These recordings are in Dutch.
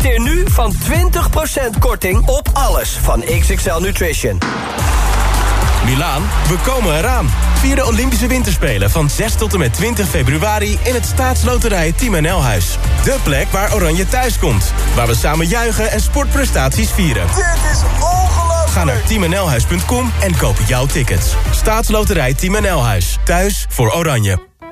Profiteer nu van 20% korting op alles van XXL Nutrition. Milaan, we komen eraan. Vier de Olympische Winterspelen van 6 tot en met 20 februari... in het staatsloterij Team NL-huis. De plek waar Oranje thuis komt. Waar we samen juichen en sportprestaties vieren. Dit is ongelooflijk! Ga naar teamnlhuis.com en koop jouw tickets. Staatsloterij Team NL-huis. Thuis voor Oranje.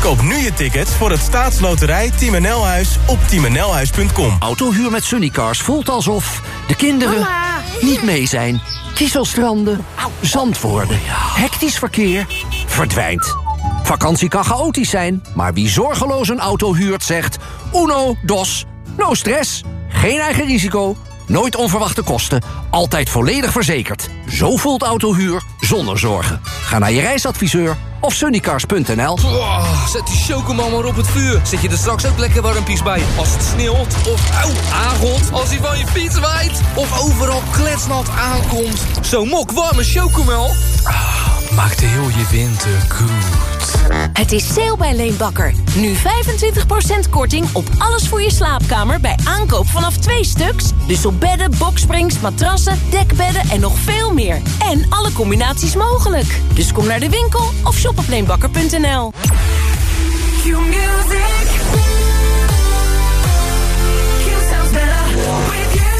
Koop nu je tickets voor het staatsloterij Team NL-huis op teamnlhuis.com. Autohuur met Sunnycars voelt alsof de kinderen niet mee zijn. Kieselstranden, zand worden, hectisch verkeer, verdwijnt. Vakantie kan chaotisch zijn, maar wie zorgeloos een auto huurt zegt... uno, dos, no stress, geen eigen risico, nooit onverwachte kosten... altijd volledig verzekerd. Zo voelt autohuur zonder zorgen. Ga naar je reisadviseur of sunnycars.nl. Zet die chocomel maar op het vuur. Zet je er straks ook lekker warmpies bij. Als het sneeuwt of auw, aangot. Als hij van je fiets waait. Of overal kletsnat aankomt. Zo'n mok warme chocomel. Ah, maakt heel je winter goed. Het is sale bij Leenbakker. Nu 25% korting op alles voor je slaapkamer bij aankoop vanaf twee stuks. Dus op bedden, boksprings, matrassen, dekbedden en nog veel meer. En alle combinaties mogelijk. Dus kom naar de winkel of shop op leenbakker.nl.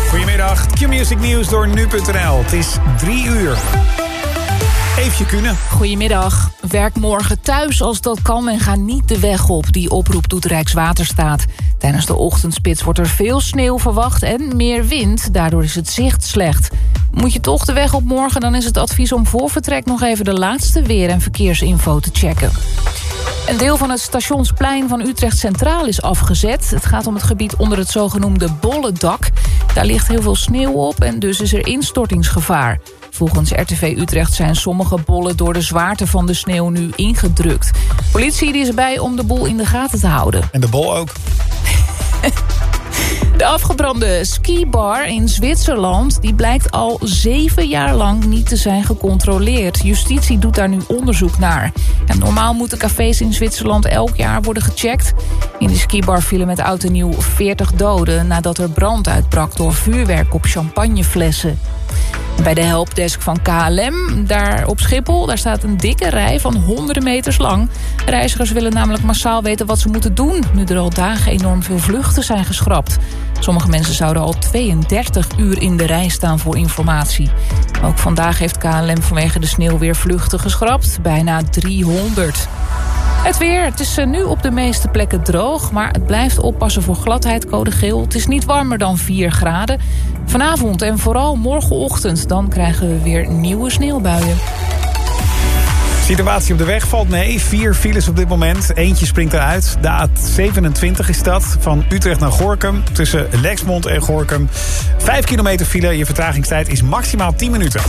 Goedemiddag, Q-Music Nieuws door nu.nl. Het is drie uur. Kunnen. Goedemiddag. Werk morgen thuis als dat kan en ga niet de weg op. Die oproep doet Rijkswaterstaat. Tijdens de ochtendspits wordt er veel sneeuw verwacht en meer wind. Daardoor is het zicht slecht. Moet je toch de weg op morgen, dan is het advies om voor vertrek... nog even de laatste weer- en verkeersinfo te checken. Een deel van het stationsplein van Utrecht Centraal is afgezet. Het gaat om het gebied onder het zogenoemde Bollendak. Daar ligt heel veel sneeuw op en dus is er instortingsgevaar. Volgens RTV Utrecht zijn sommige bollen door de zwaarte van de sneeuw nu ingedrukt. Politie die is erbij om de boel in de gaten te houden. En de bol ook. De afgebrande skibar in Zwitserland die blijkt al zeven jaar lang niet te zijn gecontroleerd. Justitie doet daar nu onderzoek naar. En normaal moeten cafés in Zwitserland elk jaar worden gecheckt. In de skibar vielen met oud en nieuw 40 doden... nadat er brand uitbrak door vuurwerk op champagneflessen. Bij de helpdesk van KLM, daar op Schiphol, daar staat een dikke rij van honderden meters lang. Reizigers willen namelijk massaal weten wat ze moeten doen... nu er al dagen enorm veel vluchten zijn geschrapt. Sommige mensen zouden al 32 uur in de rij staan voor informatie. Ook vandaag heeft KLM vanwege de sneeuw weer vluchten geschrapt. Bijna 300. Het weer, het is nu op de meeste plekken droog... maar het blijft oppassen voor gladheid, code geel. Het is niet warmer dan 4 graden. Vanavond en vooral morgenochtend... dan krijgen we weer nieuwe sneeuwbuien. Situatie op de weg valt mee. Vier files op dit moment. Eentje springt eruit. De A27 is dat. Van Utrecht naar Gorkum. Tussen Lexmond en Gorkum. Vijf kilometer file. Je vertragingstijd is maximaal 10 minuten.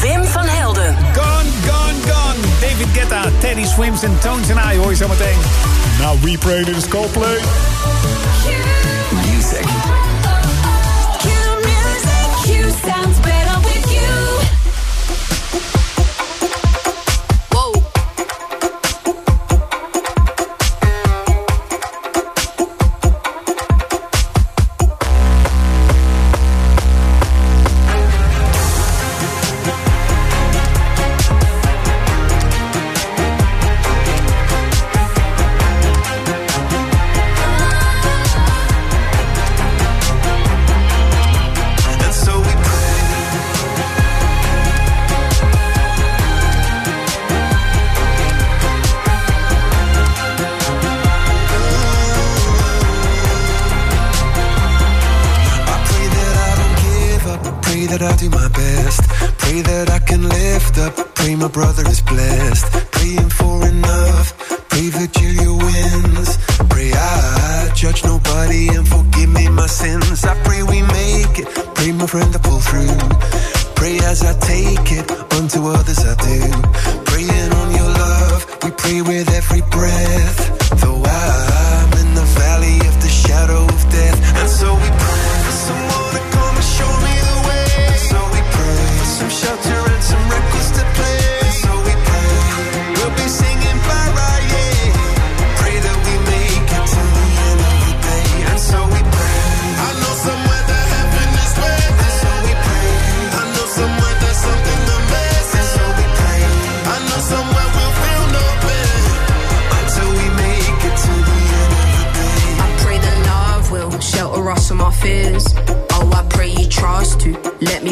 Wim van Helden. Gone, gone, gone. David Guetta, Teddy Swims en Tones and I hoor je zo meteen. Nou, we pray dit is Coldplay. Music. sounds better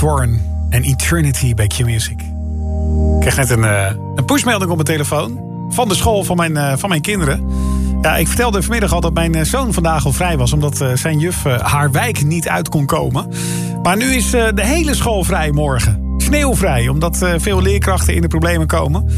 Warren en Eternity bij Q-Music. Ik kreeg net een, eh, een pushmelding op mijn telefoon. Van de school van mijn, eh, van mijn kinderen. Ja, ik vertelde vanmiddag al dat mijn eh, zoon vandaag al vrij was... omdat zijn juf haar wijk niet uit kon komen. Maar nu is de hele school vrij morgen. Sneeuwvrij, omdat veel leerkrachten in de problemen komen.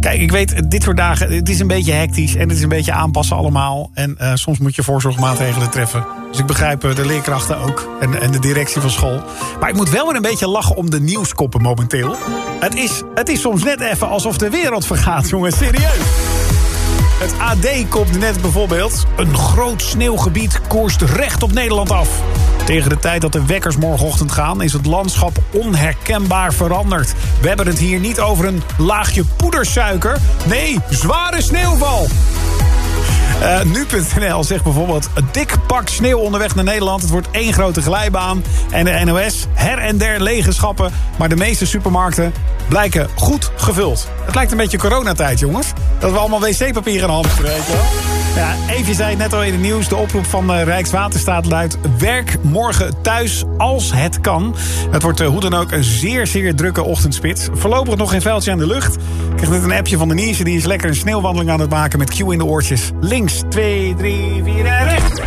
Kijk, ik weet, dit soort dagen, het is een beetje hectisch... en het is een beetje aanpassen allemaal. En eh, soms moet je voorzorgsmaatregelen treffen. Dus ik begrijp eh, de leerkrachten ook en, en de directie van school. Maar ik moet wel weer een beetje lachen om de nieuwskoppen momenteel. Het is, het is soms net even alsof de wereld vergaat, jongens. Serieus. Het AD komt net bijvoorbeeld... een groot sneeuwgebied koerst recht op Nederland af. Tegen de tijd dat de wekkers morgenochtend gaan... is het landschap onherkenbaar veranderd. We hebben het hier niet over een laagje poedersuiker. Nee, zware sneeuwval. Eh, Nu.nl zegt bijvoorbeeld... een dik pak sneeuw onderweg naar Nederland. Het wordt één grote glijbaan. En de NOS, her en der lege schappen. Maar de meeste supermarkten blijken goed gevuld. Het lijkt een beetje coronatijd, jongens. Dat we allemaal wc-papier in handen spreken. Ja, zei het net al in het nieuws. De oproep van eh, Rijkswaterstaat luidt... werk morgen thuis als het kan. Het wordt eh, hoe dan ook een zeer, zeer drukke ochtendspits. Voorlopig nog geen vuiltje aan de lucht. Ik kreeg net een appje van Denise. Die is lekker een sneeuwwandeling aan het maken met Q in de oortjes. Links, 2, 3, 4 en rechts.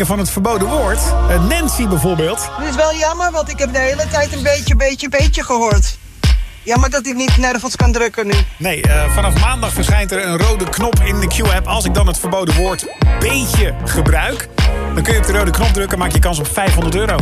van het verboden woord. Eh, Nancy bijvoorbeeld. Het is wel jammer, want ik heb de hele tijd een beetje, beetje, beetje gehoord. Jammer dat ik niet nergens kan drukken nu. Nee, eh, vanaf maandag verschijnt er een rode knop in de Q-app. Als ik dan het verboden woord beetje gebruik... dan kun je op de rode knop drukken en maak je kans op 500 euro.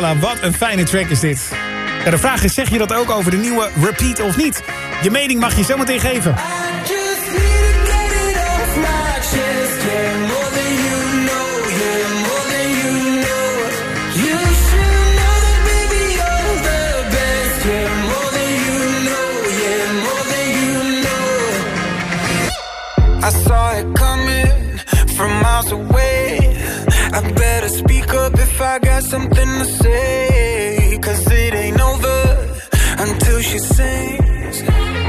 Gala. Wat een fijne track is dit. Ja, de vraag is, zeg je dat ook over de nieuwe Repeat of niet? Je mening mag je zometeen geven. I saw it coming from miles away I got something to say. Cause it ain't over until she sings.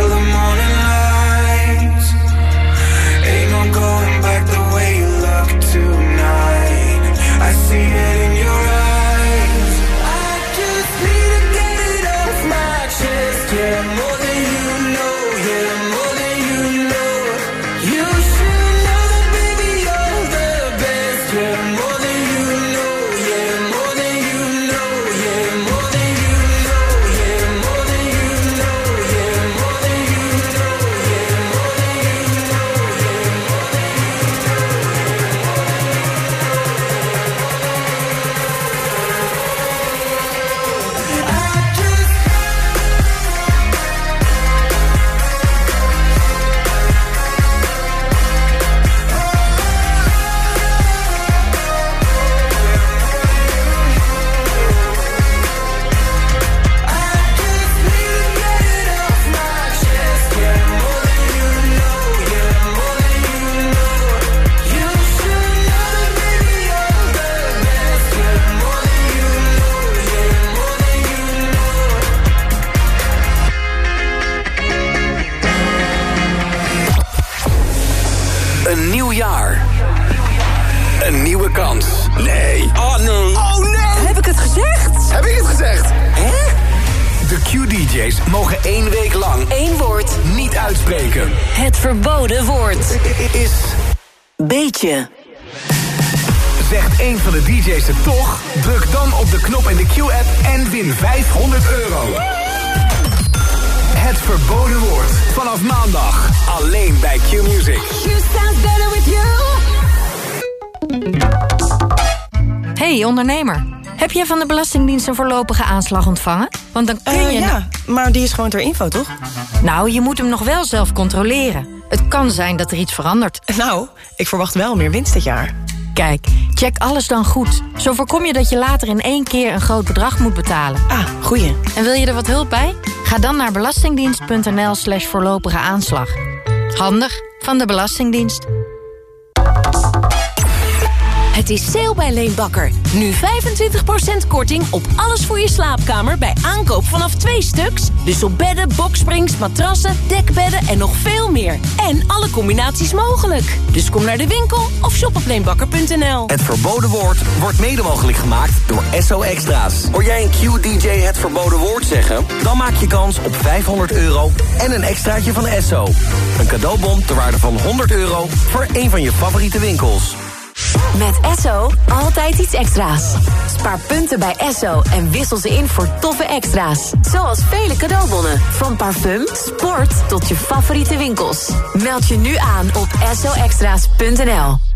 till the morning Is Beetje. Zegt één van de DJ's het toch? Druk dan op de knop in de Q-app en win 500 euro. Het verboden woord. Vanaf maandag. Alleen bij Q-Music. Hey ondernemer, heb jij van de Belastingdienst een voorlopige aanslag ontvangen? Want dan kun Eh, je... ja, maar die is gewoon ter info, toch? Nou, je moet hem nog wel zelf controleren. Het kan zijn dat er iets verandert. Nou, ik verwacht wel meer winst dit jaar. Kijk, check alles dan goed. Zo voorkom je dat je later in één keer een groot bedrag moet betalen. Ah, goeie. En wil je er wat hulp bij? Ga dan naar belastingdienst.nl slash voorlopige aanslag. Handig van de Belastingdienst. Het is sale bij Leenbakker. Nu 25% korting op alles voor je slaapkamer bij aankoop vanaf twee stuks. Dus op bedden, boksprings, matrassen, dekbedden en nog veel meer. En alle combinaties mogelijk. Dus kom naar de winkel of shop op leenbakker.nl. Het verboden woord wordt mede mogelijk gemaakt door SO Extra's. Hoor jij een Q-DJ het verboden woord zeggen? Dan maak je kans op 500 euro en een extraatje van SO. Een cadeaubon ter waarde van 100 euro voor een van je favoriete winkels. Met Esso altijd iets extra's. Spaar punten bij Esso en wissel ze in voor toffe extra's. Zoals vele cadeaubonnen. Van parfum, sport tot je favoriete winkels. Meld je nu aan op essoextra's.nl.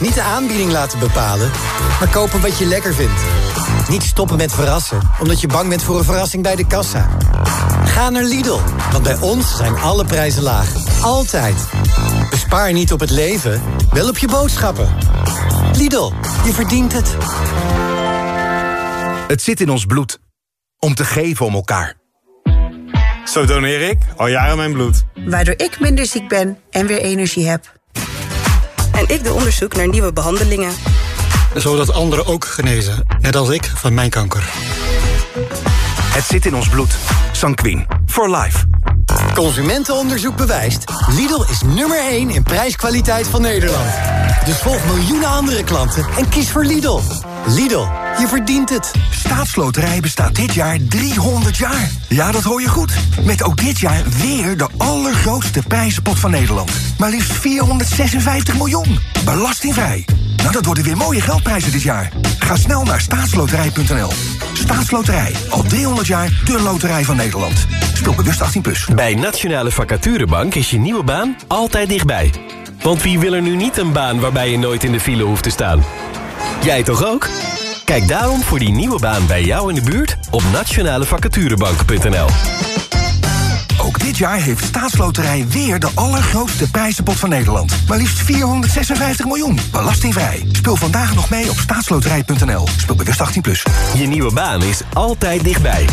Niet de aanbieding laten bepalen, maar kopen wat je lekker vindt. Niet stoppen met verrassen, omdat je bang bent voor een verrassing bij de kassa. Ga naar Lidl, want bij ons zijn alle prijzen laag. Altijd. Bespaar niet op het leven, wel op je boodschappen. Lidl, je verdient het. Het zit in ons bloed. Om te geven om elkaar. Zo doneer ik al jaren mijn bloed. Waardoor ik minder ziek ben en weer energie heb. En ik doe onderzoek naar nieuwe behandelingen. Zodat anderen ook genezen, net als ik van mijn kanker. Het zit in ons bloed. Sanquin. For life. Consumentenonderzoek bewijst. Lidl is nummer 1 in prijskwaliteit van Nederland. Dus volg miljoenen andere klanten en kies voor Lidl. Lidl, je verdient het. Staatsloterij bestaat dit jaar 300 jaar. Ja, dat hoor je goed. Met ook dit jaar weer de allergrootste prijzenpot van Nederland. Maar liefst 456 miljoen. Belastingvrij. Nou, dat worden weer mooie geldprijzen dit jaar. Ga snel naar staatsloterij.nl. Staatsloterij. Al 300 jaar de loterij van Nederland. Speel bewust 18+. Plus. Bij Nationale Vacaturebank is je nieuwe baan altijd dichtbij. Want wie wil er nu niet een baan waarbij je nooit in de file hoeft te staan? Jij toch ook? Kijk daarom voor die nieuwe baan bij jou in de buurt op nationalevacaturebank.nl. Ook dit jaar heeft Staatsloterij weer de allergrootste prijzenpot van Nederland. Maar liefst 456 miljoen. Belastingvrij. Speel vandaag nog mee op staatsloterij.nl. Speel bewust 18+. Plus. Je nieuwe baan is altijd dichtbij.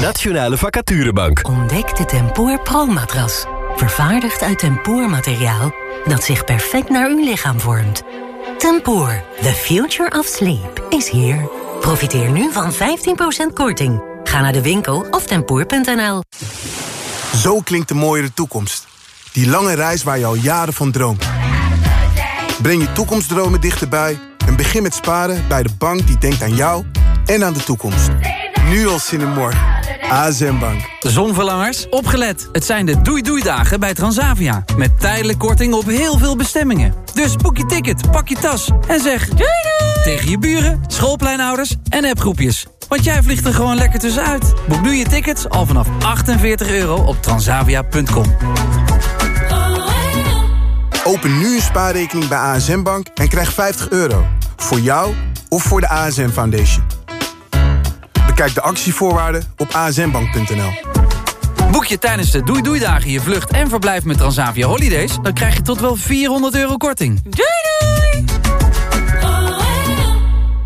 Nationale Vacaturebank. Ontdek de Tempoor Pro-matras. Vervaardigd uit tempoormateriaal dat zich perfect naar uw lichaam vormt. Tempoor, the future of sleep, is here. Profiteer nu van 15% korting. Ga naar de winkel of tempoor.nl. Zo klinkt de mooiere toekomst. Die lange reis waar je al jaren van droomt. Breng je toekomstdromen dichterbij en begin met sparen bij de bank die denkt aan jou en aan de toekomst. Nu al zin in morgen. ASM Bank. Zonverlangers, opgelet. Het zijn de doei-doei-dagen bij Transavia. Met tijdelijk korting op heel veel bestemmingen. Dus boek je ticket, pak je tas en zeg... Doei doei! Tegen je buren, schoolpleinouders en appgroepjes. Want jij vliegt er gewoon lekker tussenuit. Boek nu je tickets al vanaf 48 euro op transavia.com. Open nu een spaarrekening bij ASM Bank en krijg 50 euro. Voor jou of voor de ASM Foundation. Bekijk de actievoorwaarden op asmbank.nl. Boek je tijdens de Doei Doei Dagen je vlucht en verblijf met Transavia Holidays... dan krijg je tot wel 400 euro korting. Doei doei!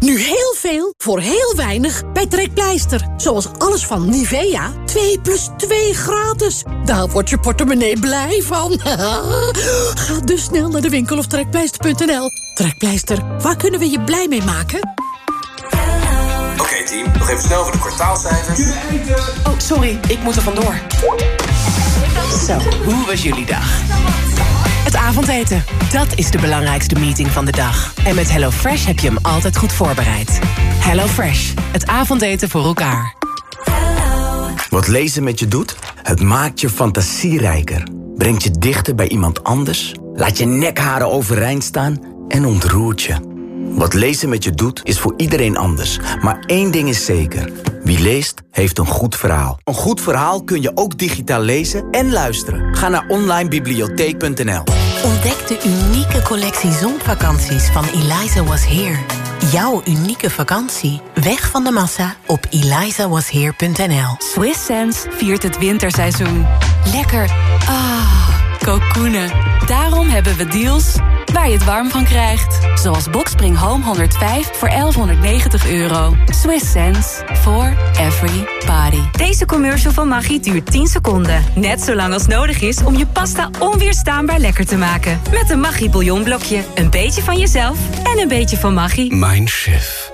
Nu heel veel voor heel weinig bij Trekpleister. Zoals alles van Nivea. 2 plus 2 gratis. Daar wordt je portemonnee blij van. Ga dus snel naar de winkel of trekpleister.nl. Trekpleister, waar kunnen we je blij mee maken? Team, nog even snel voor de kwartaalcijfers. Oh, sorry, ik moet er vandoor. Zo, hoe was jullie dag? Het avond weten. Dat is de belangrijkste meeting van de dag. En met HelloFresh heb je hem altijd goed voorbereid. HelloFresh, het avondeten voor elkaar. Wat lezen met je doet? Het maakt je fantasierijker. Brengt je dichter bij iemand anders. Laat je nekharen overeind staan en ontroert je. Wat lezen met je doet, is voor iedereen anders. Maar één ding is zeker. Wie leest, heeft een goed verhaal. Een goed verhaal kun je ook digitaal lezen en luisteren. Ga naar onlinebibliotheek.nl Ontdek de unieke collectie zonvakanties van Eliza Was Here. Jouw unieke vakantie. Weg van de massa op elizawasheer.nl Swiss Sense viert het winterseizoen. Lekker. Ah, kokoenen. Daarom hebben we deals waar je het warm van krijgt. Zoals Boxspring Home 105 voor 1190 euro. Swiss sense for every body. Deze commercial van Maggi duurt 10 seconden. Net zo lang als nodig is om je pasta onweerstaanbaar lekker te maken. Met een Maggi bouillonblokje. Een beetje van jezelf en een beetje van Maggi. Mindshift.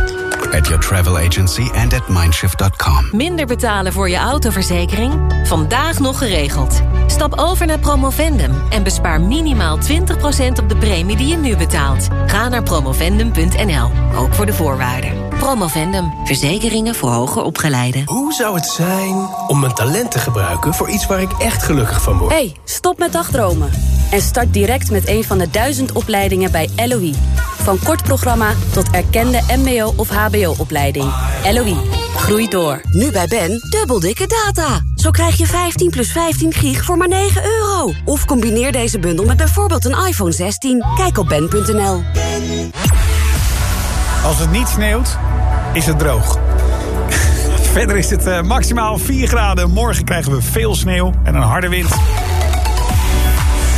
At your travel agency and at mindshift.com. Minder betalen voor je autoverzekering? Vandaag nog geregeld. Stap over naar Promovendum en bespaar minimaal 20% op de premie die je nu betaalt. Ga naar promovendum.nl, ook voor de voorwaarden. Promovendum, verzekeringen voor hoger opgeleiden. Hoe zou het zijn om mijn talent te gebruiken voor iets waar ik echt gelukkig van word? hey, stop met dagdromen. En start direct met een van de duizend opleidingen bij LOE. Van kort programma tot erkende mbo- of hbo-opleiding. LOE, groei door. Nu bij Ben, dubbel dikke data. Zo krijg je 15 plus 15 gig voor maar 9 euro. Of combineer deze bundel met bijvoorbeeld een iPhone 16. Kijk op ben.nl. Als het niet sneeuwt, is het droog. Verder is het eh, maximaal 4 graden. Morgen krijgen we veel sneeuw en een harde wind.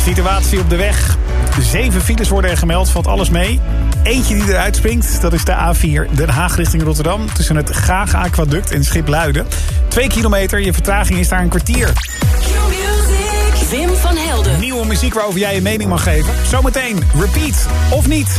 Situatie op de weg. Zeven files worden er gemeld, valt alles mee. Eentje die eruit springt, dat is de A4 Den Haag richting Rotterdam... tussen het Gaag Aquaduct en Schipluiden. Twee kilometer, je vertraging is daar een kwartier. Wim van Helden. Nieuwe muziek waarover jij je mening mag geven. Zometeen, repeat of niet.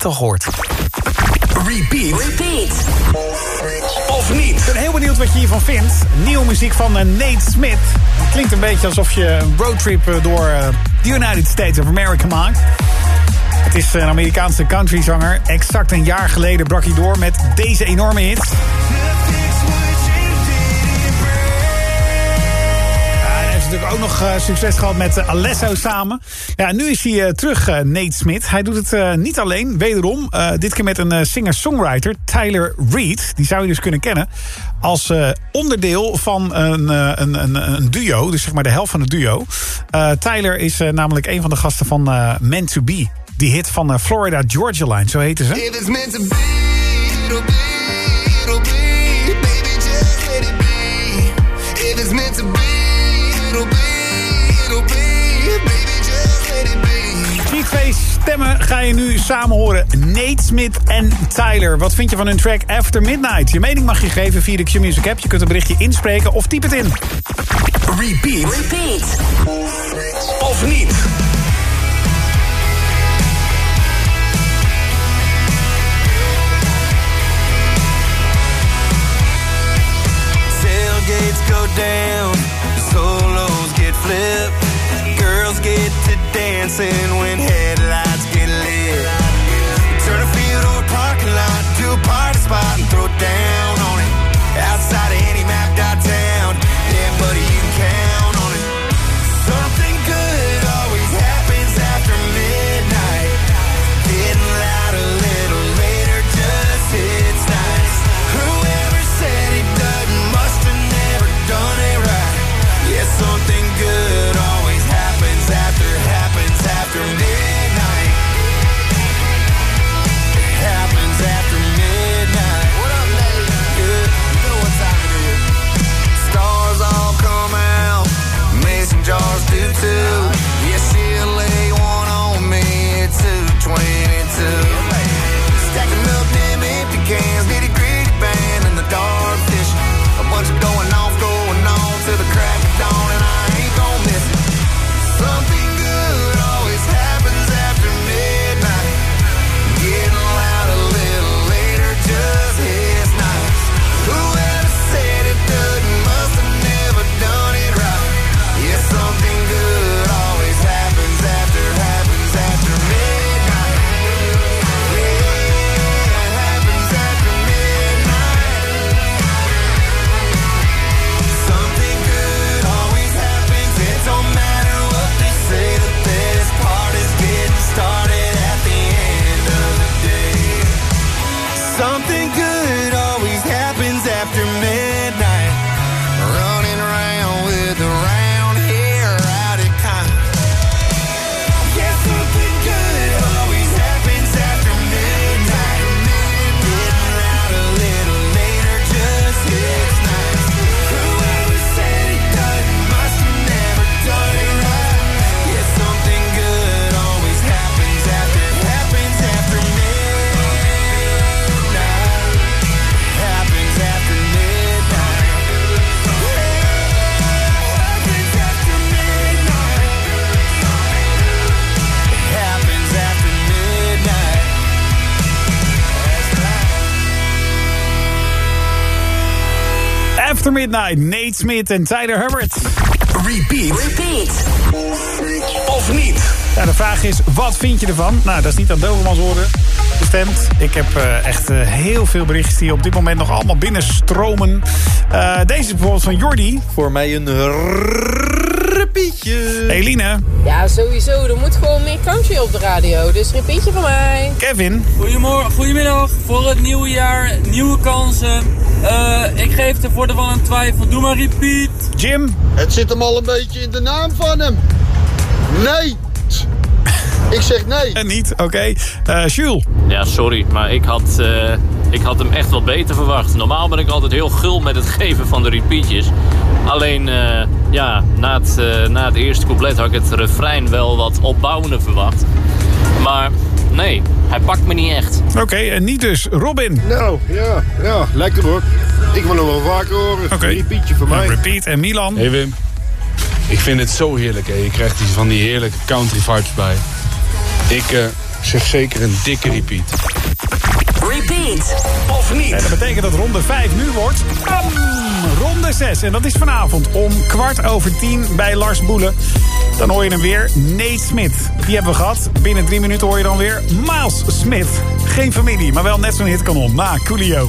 Dit al gehoord. Repeat. Repeat. Of niet? Ik ben heel benieuwd wat je hiervan vindt. Nieuwe muziek van eh, Nate Smith. Het klinkt een beetje alsof je een roadtrip eh, door eh, de United States of America maakt. Het is een Amerikaanse countryzanger. Exact een jaar geleden brak hij door met deze enorme hit. Ook nog eh, succes gehad met eh, Alesso samen. Ja, nu is hij eh, terug, Nate Smith. Hij doet het niet alleen, wederom. dit keer met een singer-songwriter, Tyler Reed. Die zou je dus kunnen kennen als onderdeel van een, een, een, een duo. Dus zeg maar de helft van het duo. Tyler is namelijk een van de gasten van Meant to Be. Die hit van Florida Georgia Line, zo heten ze. If it's meant to be, it'll be, it'll be. Twee stemmen ga je nu samen horen. Nate Smith en Tyler. Wat vind je van hun track After Midnight? Je mening mag je geven via de Q-Music app. Je kunt een berichtje inspreken of typ het in. Repeat. Repeat. Of niet? Tailgates go down, solos get flipped. Girls get to dancing when headlights get lit. Turn a field or a parking lot to a party spot and throw down Midnight, Nate Smith en Tyler Hubbard. Repeat. Repeat. Of niet? Ja, de vraag is, wat vind je ervan? Nou, dat is niet aan Dovermans woorden bestemd. Ik heb eh, echt eh, heel veel berichten die op dit moment nog allemaal binnenstromen. Eh, deze is bijvoorbeeld van Jordi. Voor mij een repietje. Eline. Ja, sowieso. Er moet gewoon meer country op de radio. Dus repeatje van mij. Kevin. Goedemorgen, goedemiddag. Voor het nieuwe jaar, nieuwe kansen. Eh, ik geef de voordeel van een twijfel. Doe maar repeat. Jim. Het zit hem al een beetje in de naam van hem. Nee. Ik zeg nee. En niet, oké. Eh, Jules. Ja, sorry, maar ik had, eh, ik had hem echt wel beter verwacht. Normaal ben ik altijd heel gul met het geven van de repeatjes. Alleen, eh, ja, na het, eh, na het eerste couplet had ik het refrein wel wat opbouwender verwacht. Maar nee, hij pakt me niet echt. Oké, en niet dus. Robin. Nou, ja, ja, lekker hoor. Ik wil hem wel vaker horen. Oké. Een repeatje voor mij. Repeat en Milan. Hey Wim, ik vind het zo heerlijk. Hè. Je krijgt die van die heerlijke country vibes bij. Ik, eh, Zeg zeker een dikke repeat. Repeat. Of niet. En dat betekent dat ronde 5 nu wordt... bam, ronde 6. En dat is vanavond om kwart over tien bij Lars Boelen. Dan hoor je hem weer, Nate Smit. Die hebben we gehad. Binnen drie minuten hoor je dan weer Miles Smith. Geen familie, maar wel net zo'n hitkanon. Na Coolio.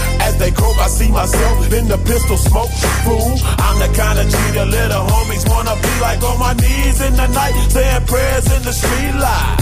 As they croak, I see myself in the pistol smoke. Fool, I'm the kind of G the little homies wanna be like on my knees in the night, saying prayers in the street light.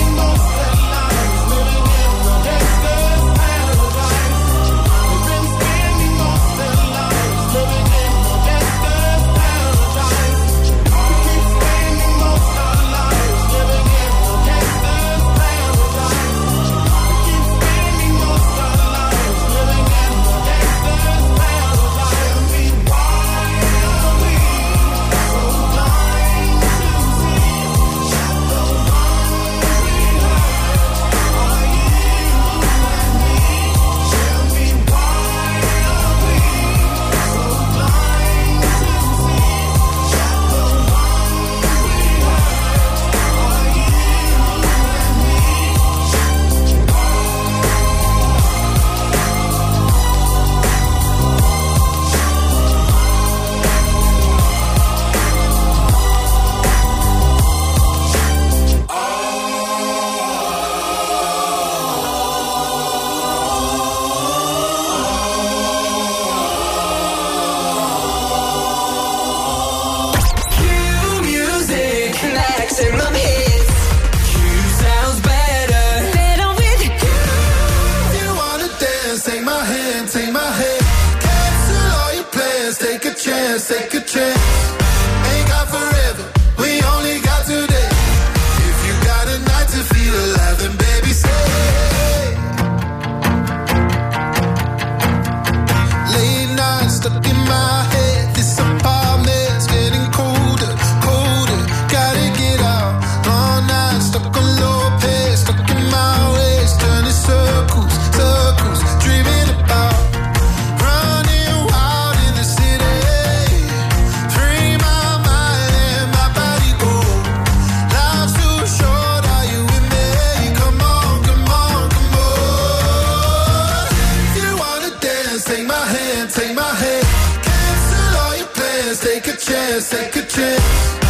Take a chance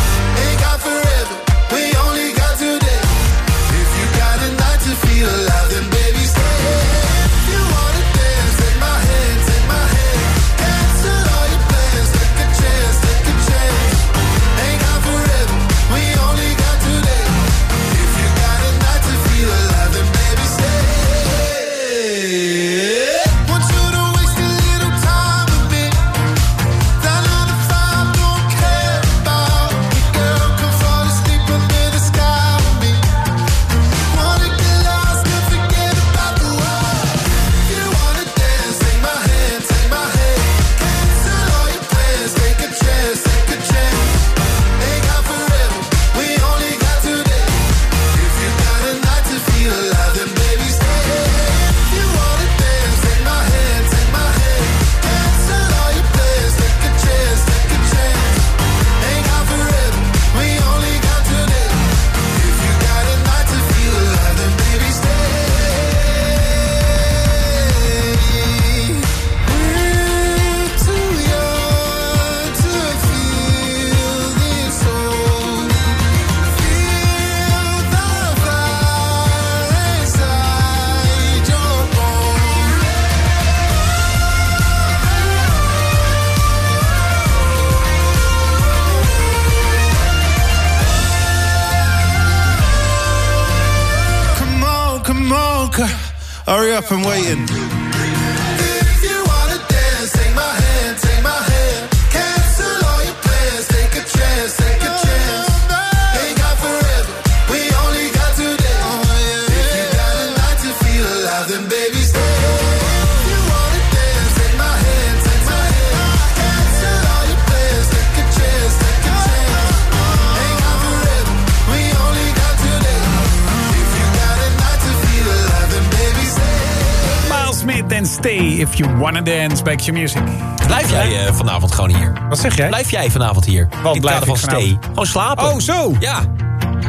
If You Wanna Dance, Back Your Music. Blijf jij eh, vanavond gewoon hier? Wat zeg jij? Blijf jij vanavond hier? In blijf van vanavond? Gewoon slapen. Oh, zo. Ja.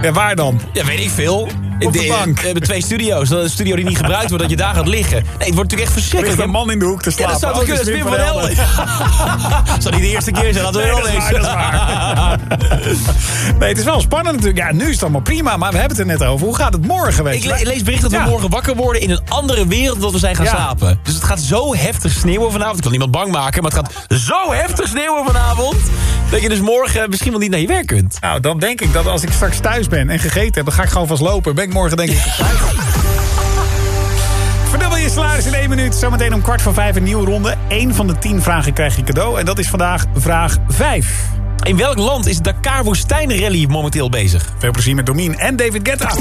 Ja, waar dan? Ja, weet ik veel. Op de bank. We hebben twee studio's. Dat is een studio die niet gebruikt wordt, dat je daar gaat liggen. Nee, het wordt natuurlijk echt Er verschrikkelijk. ligt een man in de hoek te Ja, slapen. dat zou toch kunnen. Dat is Wim van Helden. Helden. Zou niet de eerste keer zijn dat we Nee, wel dat dat is waar. Nee, het is wel spannend natuurlijk. Ja, nu is het allemaal prima, maar we hebben het er net over. Hoe gaat het morgen, weet Ik le- lees bericht dat we Ja. morgen wakker worden in een andere wereld dan we zijn gaan Ja. slapen. Dus het gaat zo heftig sneeuwen vanavond. Ik wil niemand bang maken, maar het gaat zo heftig sneeuwen vanavond. Dat je dus morgen misschien wel niet naar je werk kunt. Nou, dan denk ik dat als ik straks thuis ben en gegeten heb... dan ga ik gewoon vast lopen. Ben ik morgen denk ik. Verdubbel je salaris in één minuut. Zometeen om kwart voor vijf een nieuwe ronde. Eén van de tien vragen krijg je cadeau. En dat is vandaag vraag vijf. In welk land is de Dakar Woestijnrally momenteel bezig? Veel plezier met Domien en David Guetta. Gaat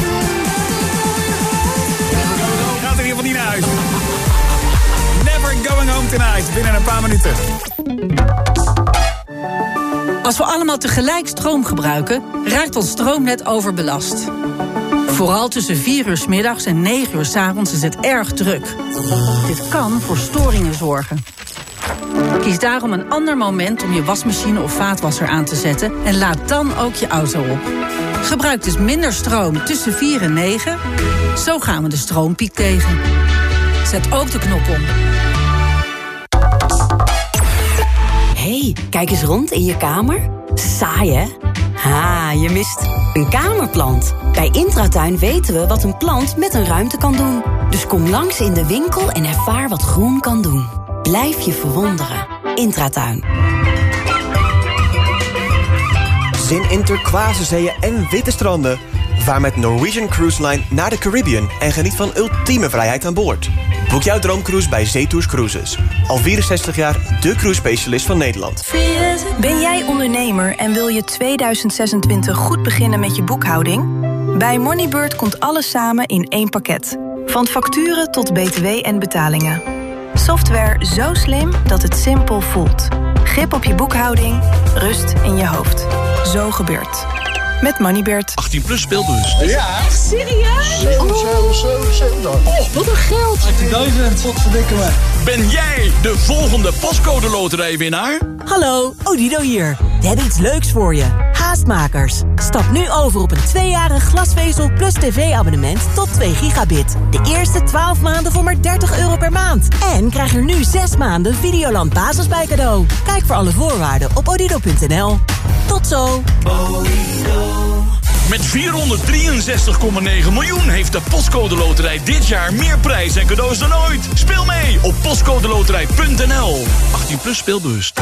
in ieder geval niet naar huis. Never going home tonight. Binnen een paar minuten. Als we allemaal tegelijk stroom gebruiken, raakt ons stroomnet overbelast. Vooral tussen 4 uur 's middags en 9 uur 's avonds is het erg druk. Dit kan voor storingen zorgen. Kies daarom een ander moment om je wasmachine of vaatwasser aan te zetten en laad dan ook je auto op. Gebruik dus minder stroom tussen 4 en 9. Zo gaan we de stroompiek tegen. Zet ook de knop om. hey, kijk eens rond in je kamer. Saai, hè? Ha, je mist een kamerplant. Bij Intratuin weten we wat een plant met een ruimte kan doen. Dus kom langs in de winkel en ervaar wat groen kan doen. Blijf je verwonderen. Intratuin. Zin in turquoise en witte stranden. Vaar met Norwegian Cruise Line naar de Caribbean en geniet van ultieme vrijheid aan boord. Boek jouw droomcruise bij Zetours Cruises. Al 64 jaar de cruise specialist van Nederland. Ben jij ondernemer en wil je 2026 goed beginnen met je boekhouding? Bij Moneybird komt alles samen in één pakket. Van facturen tot btw en betalingen. Software zo slim dat het simpel voelt. Grip op je boekhouding, rust in je hoofd. Zo gebeurt. Met Moneybird. 18 plus speelbus. Ja. Echt serieus? 7, 7, 7, 7. Oh, wat een geld. 18.000, wat verdikken me. Ben jij de volgende postcode loterijwinnaar? Hallo, Odido hier. We hebben iets leuks voor je. Haastmakers. Stap nu over op een tweejarig glasvezel plus tv-abonnement tot 2 gigabit. De eerste 12 maanden voor maar 30 euro per maand. En krijg er nu 6 maanden Videoland Basis bij cadeau. Kijk voor alle voorwaarden op odido.nl. Tot zo! Met 463,9 miljoen heeft de Postcode Loterij dit jaar meer prijs en cadeaus dan ooit. Speel mee op postcodeloterij.nl. 18 plus speelbewust.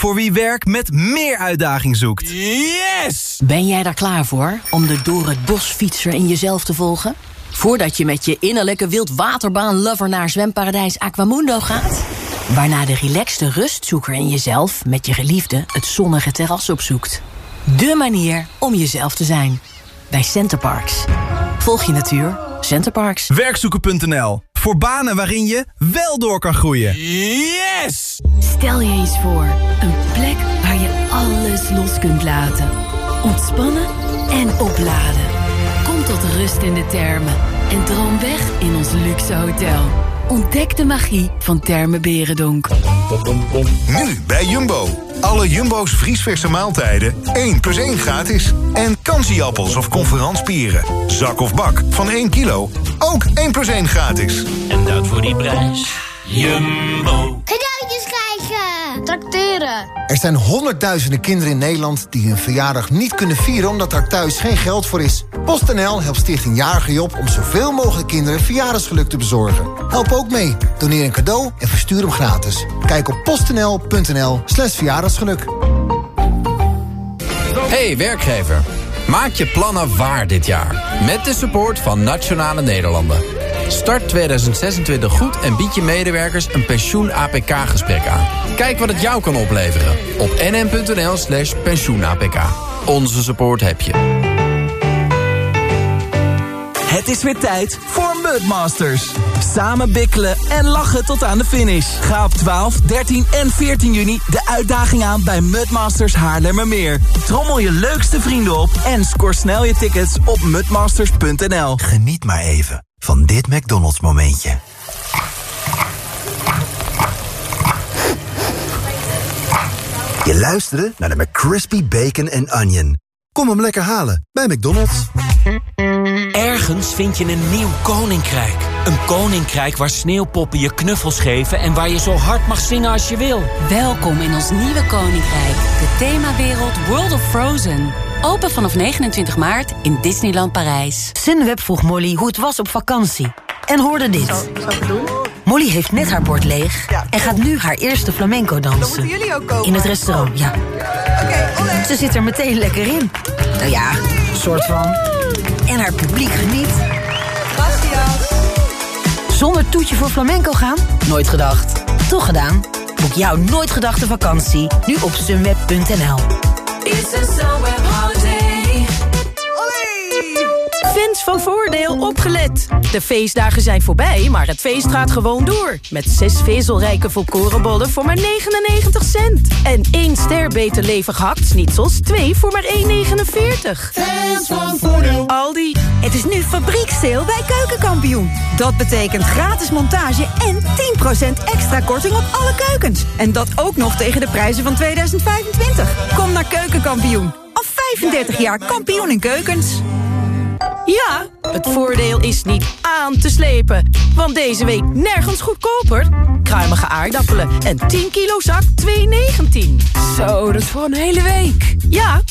Voor wie werk met meer uitdaging zoekt. Yes! Ben jij daar klaar voor om de door het bos fietser in jezelf te volgen? Voordat je met je innerlijke wildwaterbaan-lover naar zwemparadijs Aquamundo gaat? Waarna de relaxte rustzoeker in jezelf met je geliefde het zonnige terras opzoekt. De manier om jezelf te zijn. Bij Centerparks. Volg je natuur. Centerparks. Werkzoeken.nl. Voor banen waarin je wel door kan groeien. Yes! Stel je eens voor. Een plek waar je alles los kunt laten. Ontspannen en opladen. Kom tot rust in de termen. En droom weg in ons luxe hotel. Ontdek de magie van Termen Berendonk. Nu bij Jumbo. Alle Jumbo's vriesverse maaltijden 1 plus 1 gratis. En kansieappels of conferanspieren. Zak of bak van 1 kilo. Ook 1 plus 1 gratis. En dat voor die prijs. Jumbo. Cadeautjes krijgen! Tracteren! Er zijn honderdduizenden kinderen in Nederland die hun verjaardag niet kunnen vieren omdat daar thuis geen geld voor is. PostNL helpt Stichting Jarige Job om zoveel mogelijk kinderen verjaardagsgeluk te bezorgen. Help ook mee. Doneer een cadeau en verstuur hem gratis. Kijk op postnl.nl slash verjaardagsgeluk. Hey werkgever, maak je plannen waar dit jaar. Met de support van Nationale Nederlanden. Start 2026 goed en bied je medewerkers een pensioen-APK-gesprek aan. Kijk wat het jou kan opleveren op nm.nl slash pensioen-APK. Onze support heb je. Het is weer tijd voor Mudmasters. Samen bikkelen en lachen tot aan de finish. Ga op 12, 13 en 14 juni de uitdaging aan bij Mudmasters Haarlemmermeer. Trommel je leukste vrienden op en score snel je tickets op mudmasters.nl. Geniet maar even van dit McDonald's momentje. Je luisterde naar de McCrispy Bacon and Onion. Kom hem lekker halen bij McDonald's. Ergens vind je een nieuw koninkrijk. Een koninkrijk waar sneeuwpoppen je knuffels geven... en waar je zo hard mag zingen als je wil. Welkom in ons nieuwe koninkrijk. De themawereld World of Frozen. Open vanaf 29 maart in Disneyland Parijs. Sunweb vroeg Molly hoe het was op vakantie. En hoorde dit. Molly heeft net haar bord leeg en gaat nu haar eerste flamenco dansen. jullie ook komen. In het restaurant, ja. Ze zit er meteen lekker in. Nou ja, soort van. En haar publiek geniet. Zonder toetje voor flamenco gaan? Nooit gedacht. Toch gedaan? Boek jouw nooit gedachte vakantie nu op sunweb.nl. Fans van Voordeel opgelet. De feestdagen zijn voorbij, maar het feest gaat gewoon door. Met zes vezelrijke volkorenbollen voor maar 99 cent. En één ster beter levig hakt-snitsels, twee voor maar 1,49. Fans van Voordeel. Aldi. Het is nu fabrieksteel bij Keukenkampioen. Dat betekent gratis montage en 10% extra korting op alle keukens. En dat ook nog tegen de prijzen van 2025. Kom naar Keukenkampioen. Al 35 jaar kampioen in keukens. Ja, het voordeel is niet aan te slepen. Want deze week nergens goedkoper. Kruimige aardappelen en 10 kilo zak 2,19. Zo, dat is voor een hele week. Ja,